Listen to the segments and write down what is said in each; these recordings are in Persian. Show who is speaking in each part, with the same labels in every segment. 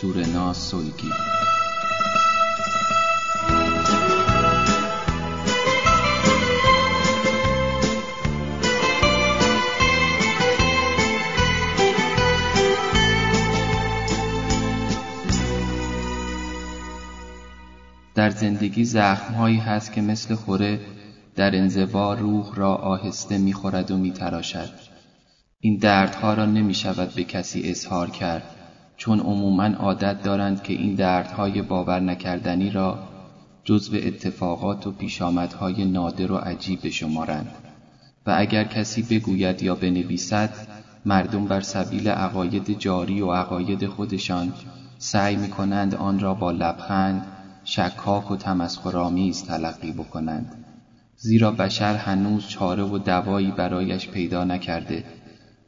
Speaker 1: سورنا سلگی در زندگی زخمهایی هست که مثل خوره در انزوا روح را آهسته می‌خورد و میتراشد. این دردها را نمی شود به کسی اظهار کرد. چون عموما عادت دارند که این دردهای باور نکردنی را جزو اتفاقات و پیشامدهای نادر و عجیب بشمارند. و اگر کسی بگوید یا بنویسد مردم بر سبیل عقاید جاری و عقاید خودشان سعی می کنند آن را با لبخند شکاک و تمسخرآمیز تلقی بکنند. زیرا بشر هنوز چاره و دوایی برایش پیدا نکرده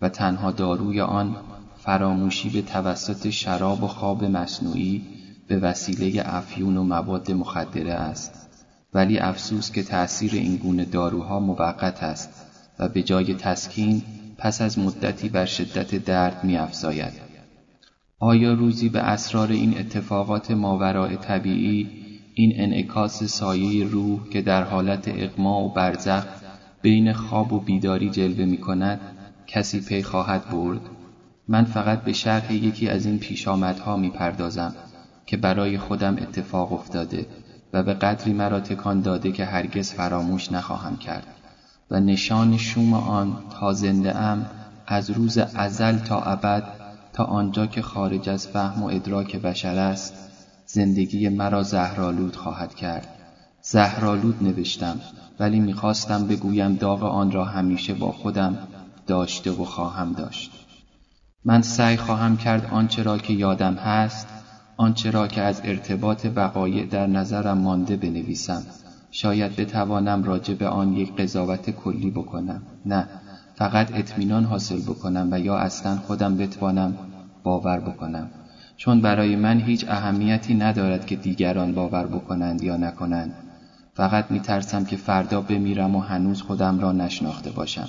Speaker 1: و تنها داروی آن فراموشی به توسط شراب و خواب مصنوعی به وسیله افیون و مواد مخدره است ولی افسوس که تأثیر این گونه داروها موقت است و به جای تسکین پس از مدتی بر شدت درد می افزاید. آیا روزی به اسرار این اتفاقات ماورای طبیعی این انعکاس سایه روح که در حالت اقما و برزخ بین خواب و بیداری جلوه می کند کسی پی خواهد برد من فقط به شرح یکی از این پیشامدها می پردازم که برای خودم اتفاق افتاده و به قدری مرا تکان داده که هرگز فراموش نخواهم کرد و نشان شوم آن تا زنده ام از روز ازل تا ابد تا آنجا که خارج از فهم و ادراک بشر است زندگی مرا زهرالود خواهد کرد. زهرالود نوشتم ولی می‌خواستم بگویم داغ آن را همیشه با خودم داشته و خواهم داشت. من سعی خواهم کرد آنچه را که یادم هست آنچه را که از ارتباط وقایع در نظرم مانده بنویسم. شاید بتوانم راجع به آن یک قضاوت کلی بکنم. نه فقط اطمینان حاصل بکنم و یا اصلا خودم بتوانم باور بکنم. چون برای من هیچ اهمیتی ندارد که دیگران باور بکنند یا نکنند. فقط میترسم که فردا بمیرم و هنوز خودم را نشناخته باشم.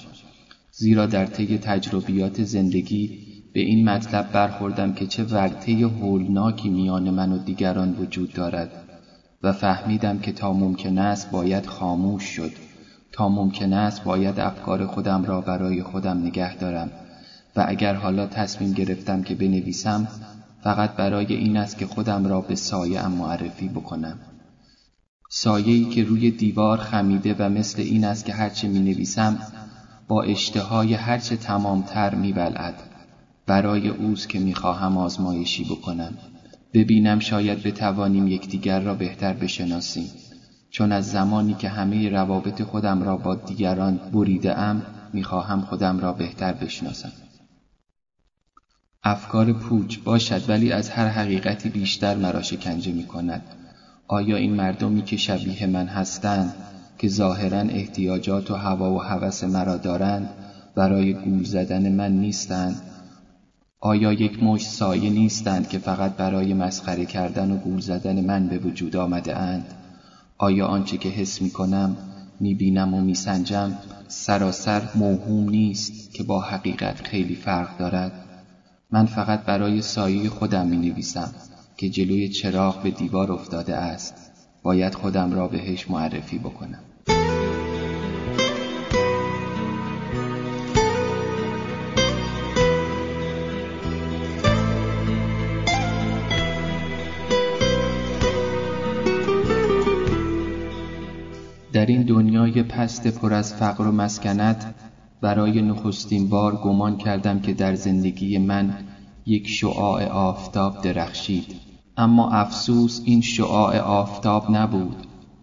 Speaker 1: زیرا در طی تجربیات زندگی به این مطلب برخوردم که چه ورطه هولناکی میان من و دیگران وجود دارد و فهمیدم که تا ممکن است باید خاموش شد تا ممکن است باید افکار خودم را برای خودم نگه دارم و اگر حالا تصمیم گرفتم که بنویسم فقط برای این است که خودم را به سایه معرفی بکنم سایه‌ای که روی دیوار خمیده و مثل این است که هرچه می نویسم با اشتهای هرچه تمامتر می بلعد. برای اوست که می خواهم آزمایشی بکنم. ببینم شاید بتوانیم یکدیگر را بهتر بشناسیم. چون از زمانی که همه روابط خودم را با دیگران بریده ام می‌خواهم خودم را بهتر بشناسم. افکار پوچ باشد ولی از هر حقیقتی بیشتر مرا شکنجه می کند. آیا این مردمی که شبیه من هستند که ظاهرا احتیاجات و هوا و هوس مرا دارند برای گول زدن من نیستند؟ آیا یک مشت سایه نیستند که فقط برای مسخره کردن و گول زدن من به وجود آمده اند؟ آیا آنچه که حس می کنم می بینم و می سنجم سراسر موهوم نیست که با حقیقت خیلی فرق دارد؟ من فقط برای سایه خودم می نویسم که جلوی چراغ به دیوار افتاده است باید خودم را بهش معرفی بکنم در این دنیای پست پر از فقر و مسکنت برای نخستین بار گمان کردم که در زندگی من یک شعاع آفتاب درخشید. اما افسوس این شعاع آفتاب نبود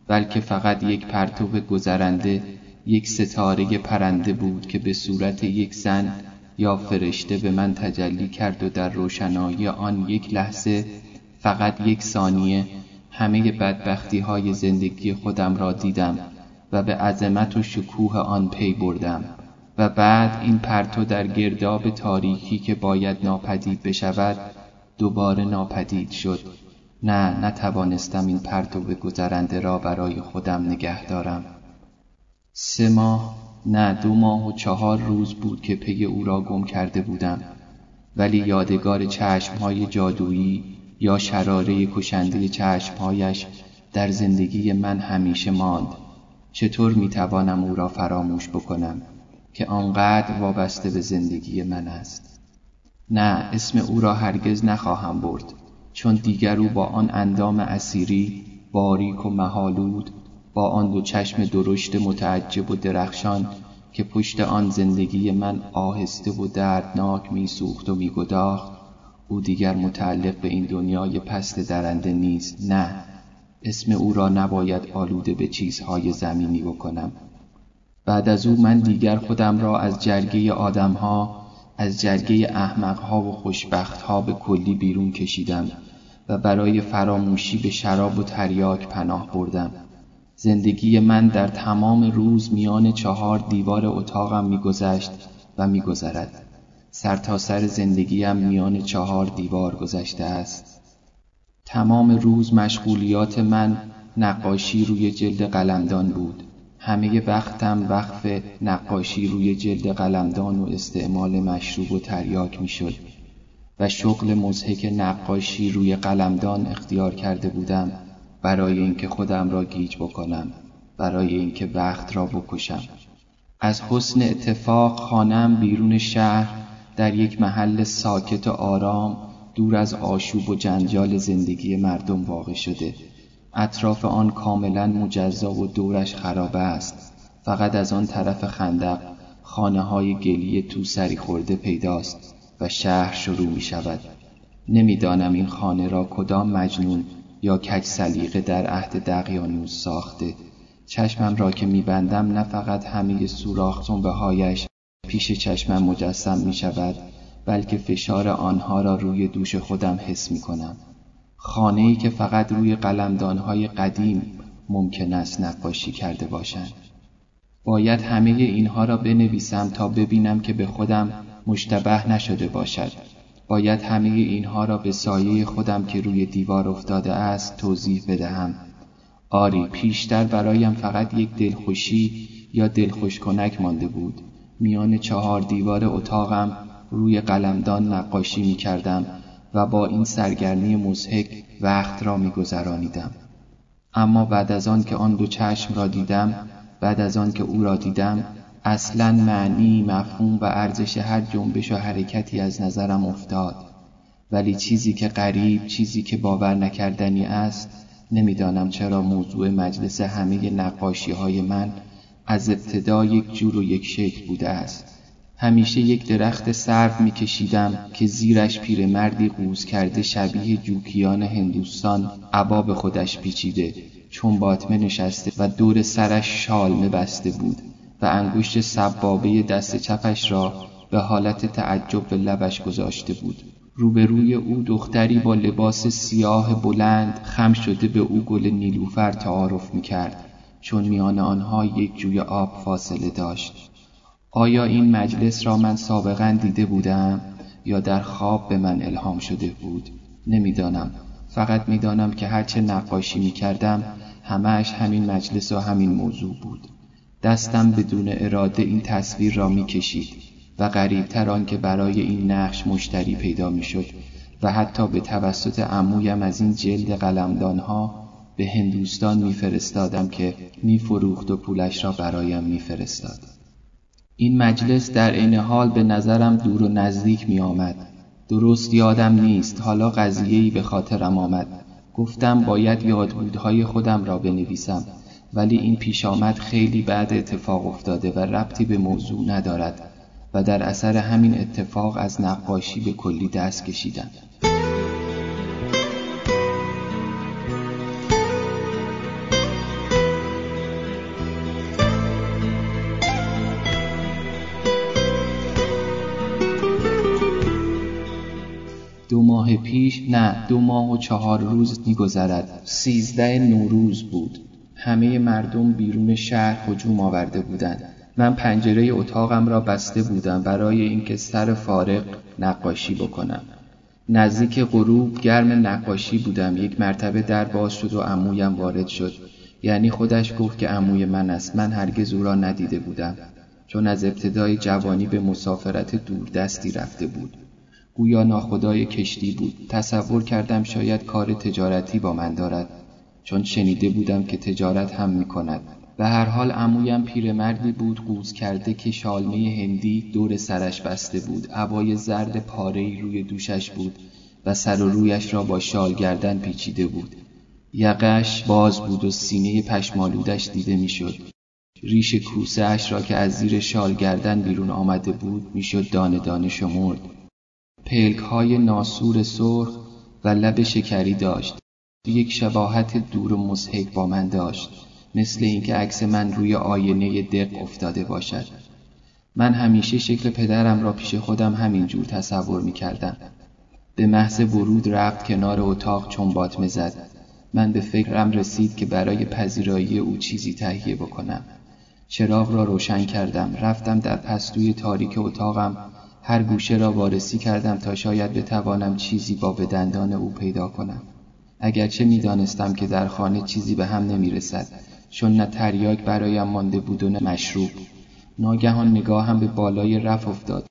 Speaker 1: بلکه فقط یک پرتو گذرنده یک ستاره پرنده بود که به صورت یک زن یا فرشته به من تجلی کرد و در روشنایی آن یک لحظه فقط یک ثانیه همه بدبختی های زندگی خودم را دیدم و به عظمت و شکوه آن پی بردم و بعد این پرتو در گرداب تاریکی که باید ناپدید بشود دوباره ناپدید شد. نه نتوانستم این پرتو گذرنده را برای خودم نگه دارم. سه ماه نه دو ماه و چهار روز بود که پی او را گم کرده بودم. ولی یادگار چشمهای جادویی یا شراره کشنده چشمهایش در زندگی من همیشه ماند. چطور می‌توانم او را فراموش بکنم که آنقدر وابسته به زندگی من است؟ نه اسم او را هرگز نخواهم برد چون دیگر او با آن اندام اسیری باریک و محالود با آن دو چشم درشت متعجب و درخشان که پشت آن زندگی من آهسته و دردناک میسوخت و میگداخت او دیگر متعلق به این دنیای پست درنده نیست نه. اسم او را نباید آلوده به چیزهای زمینی بکنم. بعد از او من دیگر خودم را از جرگه آدمها از جرگه احمقها و خوشبختها به کلی بیرون کشیدم و برای فراموشی به شراب و تریاک پناه بردم. زندگی من در تمام روز میان چهار دیوار اتاقم میگذشت و میگذرد. سرتاسر سر زندگیم میان چهار دیوار گذشته است. تمام روز مشغولیات من نقاشی روی جلد قلمدان بود. همه وقتم وقف نقاشی روی جلد قلمدان و استعمال مشروب و تریاک می‌شد و شغل مزهک نقاشی روی قلمدان اختیار کرده بودم برای اینکه خودم را گیج بکنم برای اینکه وقت را بکشم. از حسن اتفاق خانم بیرون شهر در یک محل ساکت و آرام دور از آشوب و جنجال زندگی مردم واقع شده. اطراف آن کاملا مجزا و دورش خرابه است. فقط از آن طرف خندق خانه های گلی تو سری خورده پیداست و شهر شروع می شود نمی‌دانم این خانه را کدام مجنون یا کج سلیقه در عهد دقیانوس ساخته. چشمم را که میبندم نه فقط همه سوراخ تنبه هایش پیش چشمم مجسم می شود بلکه فشار آنها را روی دوش خودم حس می کنم خانه ای که فقط روی های قدیم ممکن است نقاشی کرده باشند. باید همه اینها را بنویسم تا ببینم که به خودم مشتبه نشده باشد. باید همه اینها را به سایه خودم که روی دیوار افتاده است توضیح بدهم. آری پیشتر برایم فقط یک دلخوشی یا دلخوش کنک مانده بود. میان چهار دیوار اتاقم روی قلمدان نقاشی می کردم و با این سرگرمی مزهک وقت را می گذرانیدم. اما بعد از آن که آن دو چشم را دیدم بعد از آن که او را دیدم اصلا معنی مفهوم و ارزش هر جنبش و حرکتی از نظرم افتاد ولی چیزی که غریب چیزی که باور نکردنی است نمی‌دانم چرا موضوع مجلس همه نقاشی های من از ابتدا یک جور و یک شکل بوده است. همیشه یک درخت سرو میکشیدم که زیرش پیرمردی قوز کرده شبیه جوکیان هندوستان عبا به خودش پیچیده چون باطمه نشسته و دور سرش شالمه بسته بود و انگشت سبابه دست چپش را به حالت تعجب به لبش گذاشته بود. روبروی او دختری با لباس سیاه بلند خم شده به او گل نیلوفر تعارف می‌کرد. چون میان آنها یک جوی آب فاصله داشت. آیا این مجلس را من سابقا دیده بودم یا در خواب به من الهام شده بود؟ نمی‌دانم. فقط می‌دانم که هرچه نقاشی می‌کردم همهش همین مجلس و همین موضوع بود. دستم بدون اراده این تصویر را می‌کشید و غریبتر آن که برای این نقش مشتری پیدا می‌شد و حتی به توسط عمویم از این جلد قلمدانها به هندوستان میفرستادم که میفروخت و پولش را برایم میفرستاد. این مجلس در عین حال به نظرم دور و نزدیک می آمد. درست یادم نیست. حالا قضیه‌ای به خاطرم آمد. گفتم باید یادبودهای خودم را بنویسم. ولی این پیش آمد خیلی بعد اتفاق افتاده و ربطی به موضوع ندارد و در اثر همین اتفاق از نقاشی به کلی دست کشیدم. نه دو ماه و چهار روز میگذرد. سیزده نوروز بود. همه مردم بیرون شهر هجوم آورده بودند. من پنجره اتاقم را بسته بودم برای اینکه سر فارغ نقاشی بکنم. نزدیک غروب گرم نقاشی بودم. یک مرتبه در باز شد و عمویم وارد شد. یعنی خودش گفت که عموی من است. من هرگز او را ندیده بودم. چون از ابتدای جوانی به مسافرت دوردستی رفته بود. گویا ناخدای کشتی بود. تصور کردم شاید کار تجارتی با من دارد چون شنیده بودم که تجارت هم می کند به هر حال عمویم پیرمردی بود قوز کرده که شالمه هندی دور سرش بسته بود. عبای زرد پاره روی دوشش بود و سر و رویش را با شال گردن پیچیده بود. یقش باز بود و سینه پشمالودش دیده می‌شد. ریش کوسه اش را که از زیر شال گردن بیرون آمده بود می‌شد دانه دانه شمرد. پلک های ناسور سرخ و لب شکری داشت. یک شباهت دور و مزهک با من داشت مثل اینکه عکس من روی آینه دق افتاده باشد. من همیشه شکل پدرم را پیش خودم همین جور تصور می کردم. به محض ورود رفت کنار اتاق چون باطمه زد من به فکرم رسید که برای پذیرایی او چیزی تهیه بکنم. چراغ را روشن کردم. رفتم در پستوی تاریک اتاقم هر گوشه را وارسی کردم تا شاید بتوانم چیزی با به دندان او پیدا کنم. اگرچه می‌دانستم که در خانه چیزی به هم نمی رسد چون نه تریاک برایم مانده بود و نه مشروب. ناگهان نگاهم به بالای رف افتاد.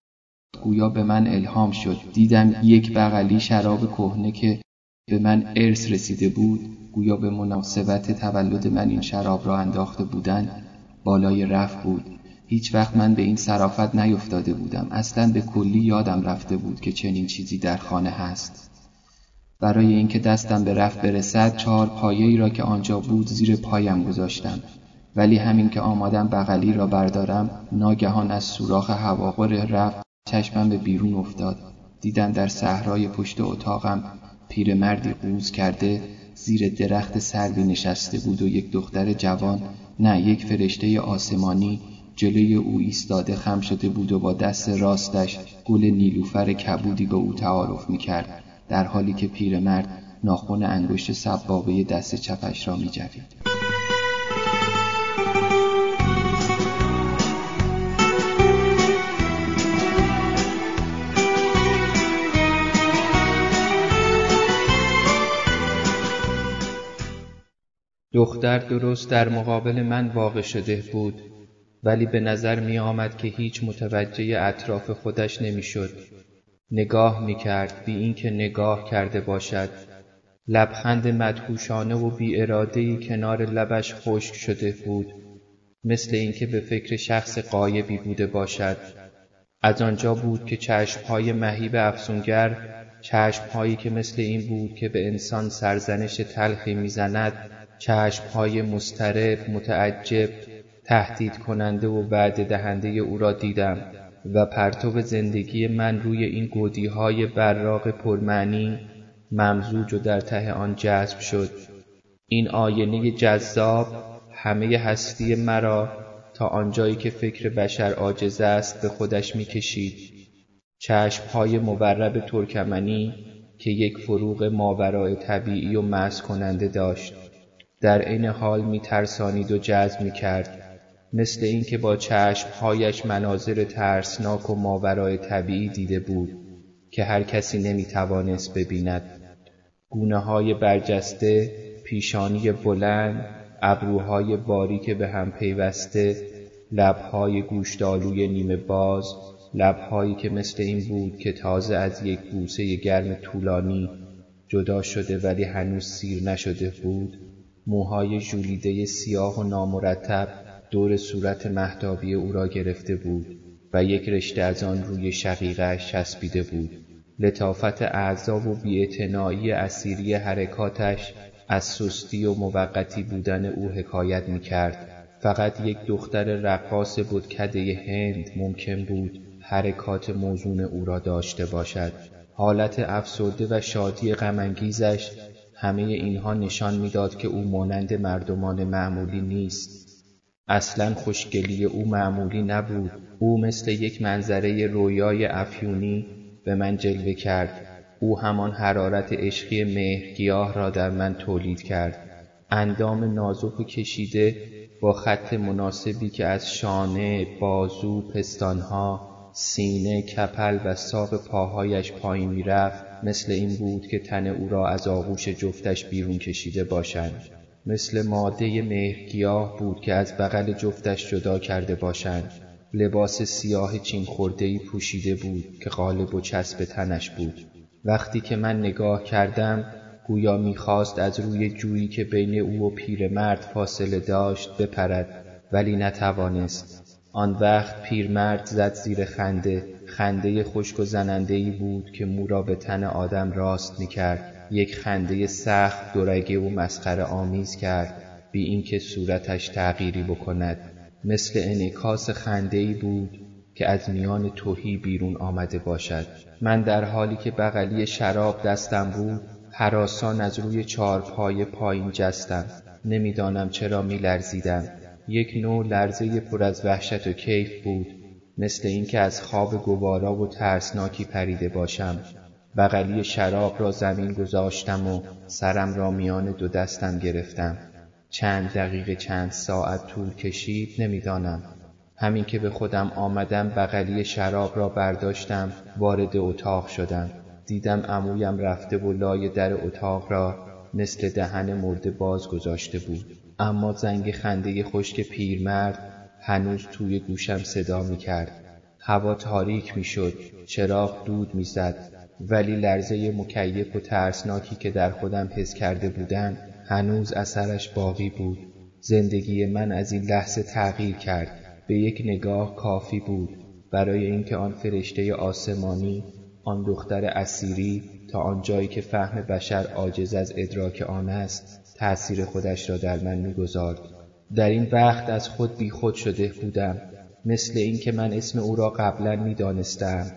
Speaker 1: گویا به من الهام شد. دیدم یک بغلی شراب کهنه که به من ارث رسیده بود. گویا به مناسبت تولد من این شراب را انداخته بودند بالای رف بود. هیچ وقت من به این صرافت نیفتاده بودم. اصلا به کلی یادم رفته بود که چنین چیزی در خانه هست. برای اینکه دستم به رفت برسد چهار پایه را که آنجا بود زیر پایم گذاشتم. ولی همین که آمادم بغلی را بردارم ناگهان از سوراخ هواخور رفت چشمم به بیرون افتاد. دیدم در صحرای پشت اتاقم پیرمردی قوز کرده زیر درخت سروی نشسته بود و یک دختر جوان نه یک فرشته آسمانی جلوی او ایستاده خم شده بود و با دست راستش گل نیلوفر کبودی به او تعارف می‌کرد در حالی که پیرمرد ناخن انگشت سبابه دست چپش را میجوید.
Speaker 2: دختر درست در مقابل من واقع شده بود. ولی به نظر می آمد که هیچ متوجه اطراف خودش نمی شد. نگاه می کرد بی اینکه نگاه کرده باشد لبخند مدهوشانه و بی ارادهی کنار لبش خشک شده بود مثل اینکه به فکر شخص قایبی بوده باشد از آنجا بود که چشمهای مهیب افسونگر چشمهایی که مثل این بود که به انسان سرزنش تلخی می‌زند چشمهای مسترب متعجب تهدید کننده و وعده دهنده او را دیدم و پرتو زندگی من روی این گودی های براق پرمعنی ممزوج و در ته آن جذب شد. این آینه جذاب همه هستی مرا تا آنجایی که فکر بشر عاجز است به خودش می‌کشید. چشمهای مورب ترکمنی که یک فروغ ماورای طبیعی و مس کننده داشت در عین حال میترسانید و جذب می‌کرد. مثل اینکه با چشمهایش مناظر ترسناک و ماورای طبیعی دیده بود که هر کسی نمی‌توانست ببیند. گونه های برجسته پیشانی بلند ابروهای باریک به هم پیوسته لبهای گوشتالوی نیمه باز لبهایی که مثل این بود که تازه از یک بوسه گرم طولانی جدا شده ولی هنوز سیر نشده بود موهای ژولیده سیاه و نامرتب دور صورت مهتابی او را گرفته بود و یک رشته از آن روی شقیقهاش چسبیده بود. لطافت اعضا و بیاعتنایی اسیری حرکاتش از سستی و موقتی بودن او حکایت می‌کرد. فقط یک دختر رقاص بتکده هند ممکن بود حرکات موزون او را داشته باشد. حالت افسرده و شادی غمانگیزش همه اینها نشان می‌داد که او مانند مردمان معمولی نیست. اصلا خوشگلی او معمولی نبود. او مثل یک منظره رویای افیونی به من جلوه کرد. او همان حرارت عشقی مهرگیاه را در من تولید کرد. اندام نازک و کشیده با خط مناسبی که از شانه بازو پستانها سینه کپل و ساق پاهایش پایین می‌رفت مثل این بود که تن او را از آغوش جفتش بیرون کشیده باشند. مثل ماده مهرگیاه بود که از بغل جفتش جدا کرده باشند. لباس سیاه چین خوردهی پوشیده بود که غالب و چسب تنش بود. وقتی که من نگاه کردم گویا می‌خواست از روی جویی که بین او و پیرمرد فاصله داشت بپرد ولی نتوانست. آن وقت پیرمرد زد زیر خنده. خنده خشک و زنندهای بود که مو را به تن آدم راست می‌کرد. یک خنده سخت دورگه و مسخره آمیز کرد بی اینکه صورتش تغییری بکند. مثل انعکاس خندهای بود که از میان توهی بیرون آمده باشد. من در حالی که بغلی شراب دستم بود حراسان از روی چارپایه پایین جستم. نمی‌دانم چرا میلرزیدم. یک نوع لرزه پر از وحشت و کیف بود. مثل اینکه از خواب گوارا و ترسناکی پریده باشم. بغلی شراب را زمین گذاشتم و سرم را میان دو دستم گرفتم. چند دقیقه چند ساعت طول کشید نمی‌دانم. همین که به خودم آمدم بغلی شراب را برداشتم وارد اتاق شدم. دیدم عمویم رفته و لای در اتاق را مثل دهن مرده باز گذاشته بود. اما زنگ خنده خشک پیرمرد هنوز توی گوشم صدا می کرد هوا تاریک می شد چراغ دود می زد ولی لرزه مکیف و ترسناکی که در خودم حس کرده بودم هنوز اثرش باقی بود. زندگی من از این لحظه تغییر کرد. به یک نگاه کافی بود. برای اینکه آن فرشته آسمانی آن دختر اسیری تا آنجایی که فهم بشر عاجز از ادراک آن است تأثیر خودش را در من می‌گذارد. در این وقت از خود بیخود شده بودم. مثل اینکه من اسم او را قبلا می‌دانستم.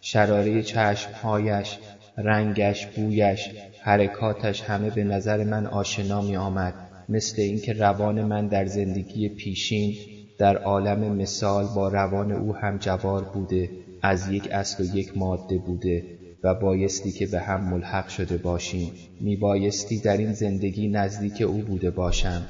Speaker 2: شراره چشمهایش رنگش بویش حرکاتش همه به نظر من آشنا می آمد مثل اینکه روان من در زندگی پیشین در عالم مثال با روان او هم جوار بوده از یک اصل و یک ماده بوده و بایستی که به هم ملحق شده باشیم. می بایستی در این زندگی نزدیک او بوده باشم.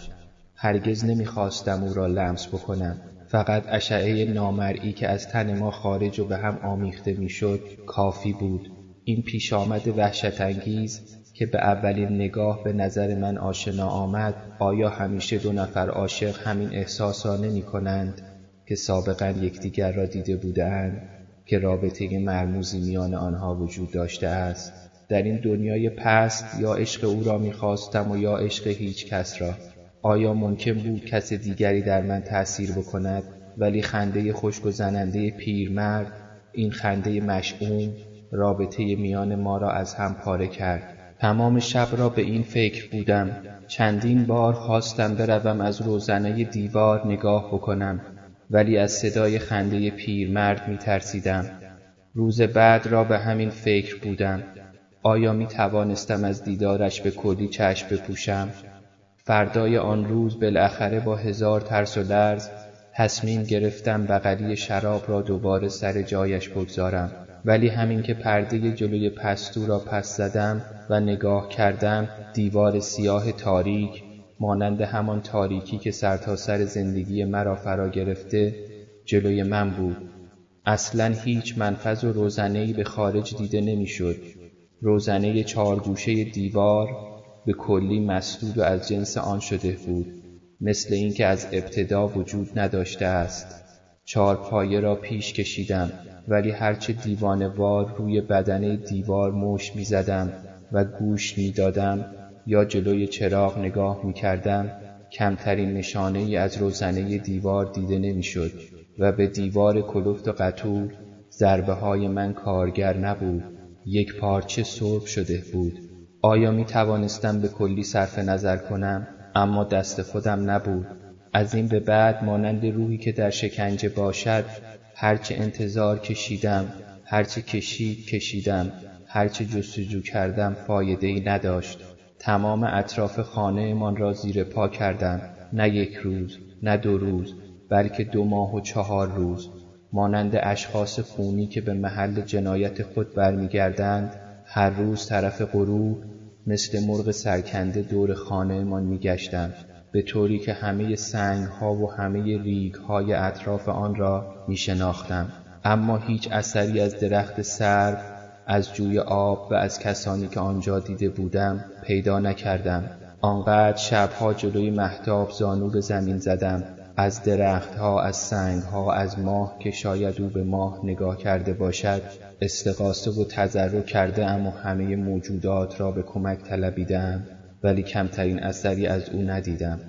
Speaker 2: هرگز نمی‌خواستم او را لمس بکنم. فقط اشعه نامرئی که از تن ما خارج و به هم آمیخته می‌شد کافی بود. این پیش آمد وحشت انگیز که به اولین نگاه به نظر من آشنا آمد آیا همیشه دو نفر عاشق همین احساس را نمی کنند که سابقا یکدیگر را دیده بودند که رابطه مرموزی میان آنها وجود داشته است؟ در این دنیای پست یا عشق او را می‌خواستم و یا عشق هیچ کس را؟ آیا ممکن بود کس دیگری در من تأثیر بکند ولی خنده خشک و زننده پیرمرد این خنده مشعوم رابطه میان ما را از هم پاره کرد؟ تمام شب را به این فکر بودم. چندین بار خواستم بروم از روزنه دیوار نگاه بکنم ولی از صدای خنده پیرمرد می ترسیدم. روز بعد را به همین فکر بودم. آیا می توانستم از دیدارش به کلی چشم بپوشم؟ فردای آن روز بالاخره با هزار ترس و لرز تصمیم گرفتم بغلی شراب را دوباره سر جایش بگذارم. ولی همین که پرده جلوی پستو را پس زدم و نگاه کردم دیوار سیاه تاریک مانند همان تاریکی که سرتاسر سر زندگی مرا فرا گرفته جلوی من بود. اصلا هیچ منفذ و روزنهای به خارج دیده نمی‌شد. روزنه چارگوشه دیوار به کلی مسدود و از جنس آن شده بود. مثل اینکه از ابتدا وجود نداشته است. چهار پایه را پیش کشیدم ولی هرچه وار روی بدن دیوار مش می‌زدم و گوش می‌دادم یا جلوی چراغ نگاه می‌کردم کمترین نشانه ای از روزنه دیوار دیده نمی‌شد و به دیوار کلفت و قطور ضربه های من کارگر نبود. یک پارچه سرب شده بود. آیا می توانستم به کلی صرف نظر کنم؟ اما دست خودم نبود. از این به بعد مانند روحی که در شکنجه باشد هرچه انتظار کشیدم هرچه کشید کشیدم هرچه جستجو کردم فایده ای نداشت. تمام اطراف خانهمان را زیر پا کردم. نه یک روز نه دو روز بلکه دو ماه و چهار روز. مانند اشخاص خونی که به محل جنایت خود برمیگردند هر روز طرف غروب مثل مرغ سرکنده دور خانهمان میگشتم به طوری که همه سنگ ها و همه ریگ های اطراف آن را می شناختم. اما هیچ اثری از درخت سرب از جوی آب و از کسانی که آنجا دیده بودم پیدا نکردم آنقدر شبها جلوی محتاب زانو به زمین زدم از درختها از سنگها از ماه که شاید او به ماه نگاه کرده باشد استقاسه و تذرع کرده اما همه موجودات را به کمک طلبیدم ولی کمترین اثری از او ندیدم.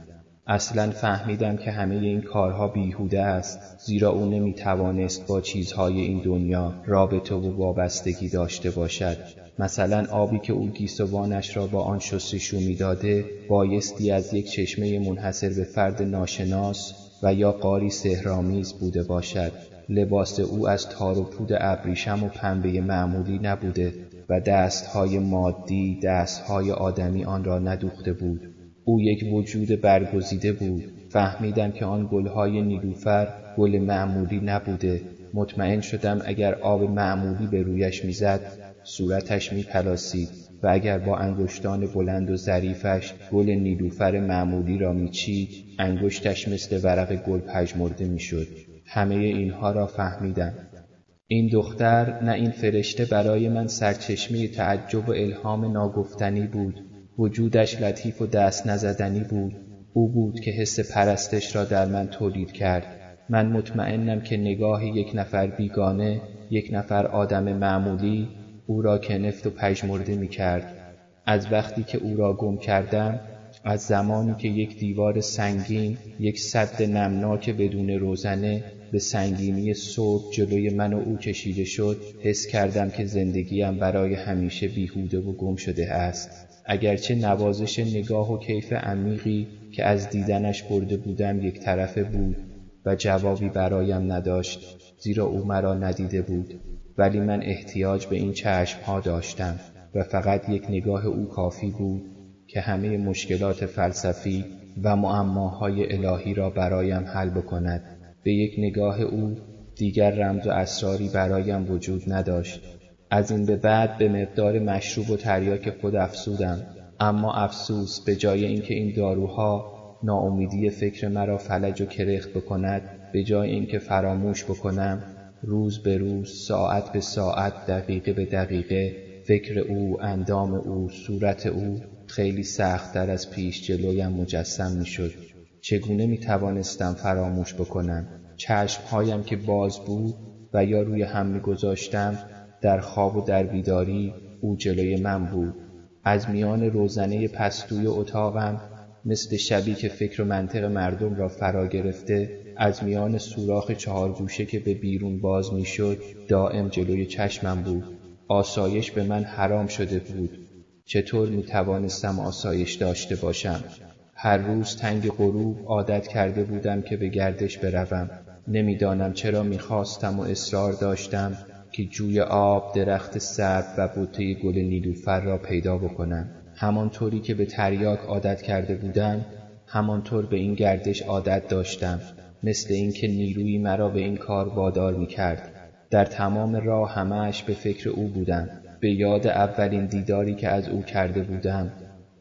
Speaker 2: اصلا فهمیدم که همه این کارها بیهوده است زیرا او نمی توانست با چیزهای این دنیا رابطه و وابستگی داشته باشد. مثلا آبی که او گیسوانش را با آن شستشو می‌داده بایستی از یک چشمه منحصر به فرد ناشناس و یا قاری سهرامیز بوده باشد. لباس او از تار و پود ابریشم و پنبه معمولی نبوده و دستهای مادی دستهای آدمی آن را ندوخته بود. او یک وجود برگزیده بود. فهمیدم که آن گلهای نیلوفر گل معمولی نبوده. مطمئن شدم اگر آب معمولی به رویش می‌زد صورتش میپلاسید و اگر با انگشتان بلند و ظریفش گل نیلوفر معمولی را میچید انگشتش مثل ورق گل پژمرده می‌شد. همه اینها را فهمیدم. این دختر نه این فرشته برای من سرچشمه تعجب و الهام ناگفتنی بود. وجودش لطیف و دست نزدنی بود. او بود که حس پرستش را در من تولید کرد. من مطمئنم که نگاه یک نفر بیگانه یک نفر آدم معمولی او را کنفت و پژمرده می کرد از وقتی که او را گم کردم از زمانی که یک دیوار سنگین یک صد نمناک بدون روزنه به سنگینی صبح جلوی من و او کشیده شد حس کردم که زندگیم برای همیشه بیهوده و گم شده است. اگرچه نوازش نگاه و کیف عمیقی که از دیدنش برده بودم یک طرفه بود و جوابی برایم نداشت زیرا او مرا ندیده بود. ولی من احتیاج به این چشمها داشتم و فقط یک نگاه او کافی بود که همه مشکلات فلسفی و معماهای الهی را برایم حل بکند. به یک نگاه او دیگر رمز و اسراری برایم وجود نداشت. از این به بعد به مقدار مشروب و تریاک خود افسودم اما افسوس به جای اینکه این داروها ناامیدی فکر مرا فلج و کرخت بکند به جای اینکه فراموش بکنم روز به روز ساعت به ساعت دقیقه به دقیقه فکر او اندام او صورت او خیلی سختتر از پیش جلویم مجسم می‌شد. چگونه می توانستم فراموش بکنم؟ چشمهایم که باز بود و یا روی هم می گذاشتم در خواب و در بیداری او جلوی من بود. از میان روزنه پستوی اتاقم مثل شبی که فکر و منطق مردم را فرا گرفته از میان سوراخ چهار گوشه که به بیرون باز می‌شد دائم جلوی چشمم بود. آسایش به من حرام شده بود. چطور می توانستم آسایش داشته باشم؟ هر روز تنگ غروب عادت کرده بودم که به گردش بروم. نمی‌دانم چرا می‌خواستم و اصرار داشتم که جوی آب درخت سرد و بوته گل نیلوفر را پیدا بکنم. همانطوری که به تریاک عادت کرده بودم همانطور به این گردش عادت داشتم. مثل اینکه نیرویی مرا به این کار وادار می‌کرد. در تمام راه همهاش به فکر او بودم. به یاد اولین دیداری که از او کرده بودم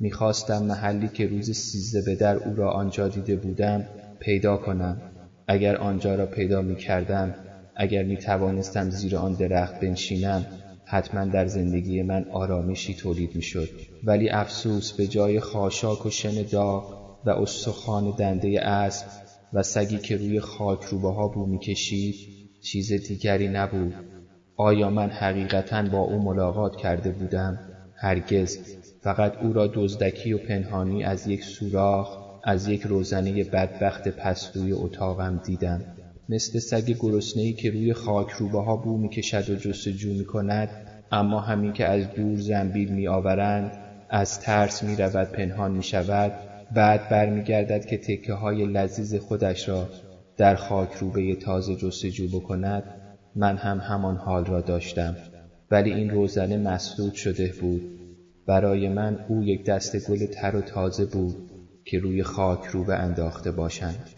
Speaker 2: می‌خواستم محلی که روز سیزده به در او را آنجا دیده بودم پیدا کنم اگر آنجا را پیدا می‌کردم اگر می توانستم زیر آن درخت بنشینم حتما در زندگی من آرامشی تولید می شد. ولی افسوس به جای خاشاک و شن داغ و استخوان دنده اسب و سگی که روی خاک روبه ها بو می کشید چیز دیگری نبود آیا من حقیقتا با او ملاقات کرده بودم؟ هرگز فقط او را دزدکی و پنهانی از یک سوراخ از یک روزنه بدبخت پستوی اتاقم دیدم. مثل سگ گرسنهای که روی خاک روبه ها بو می‌کشد و جستجو می کند اما همین که از دور زنبیل می آورند از ترس می رود پنهان می شود بعد برمیگردد که تکه های لذیذ خودش را در خاک روبه تازه جستجو بکند. من هم همان حال را داشتم. ولی این روزنه مسدود شده بود. برای من او یک دست گل تر و تازه بود که روی خاک روبه انداخته باشند.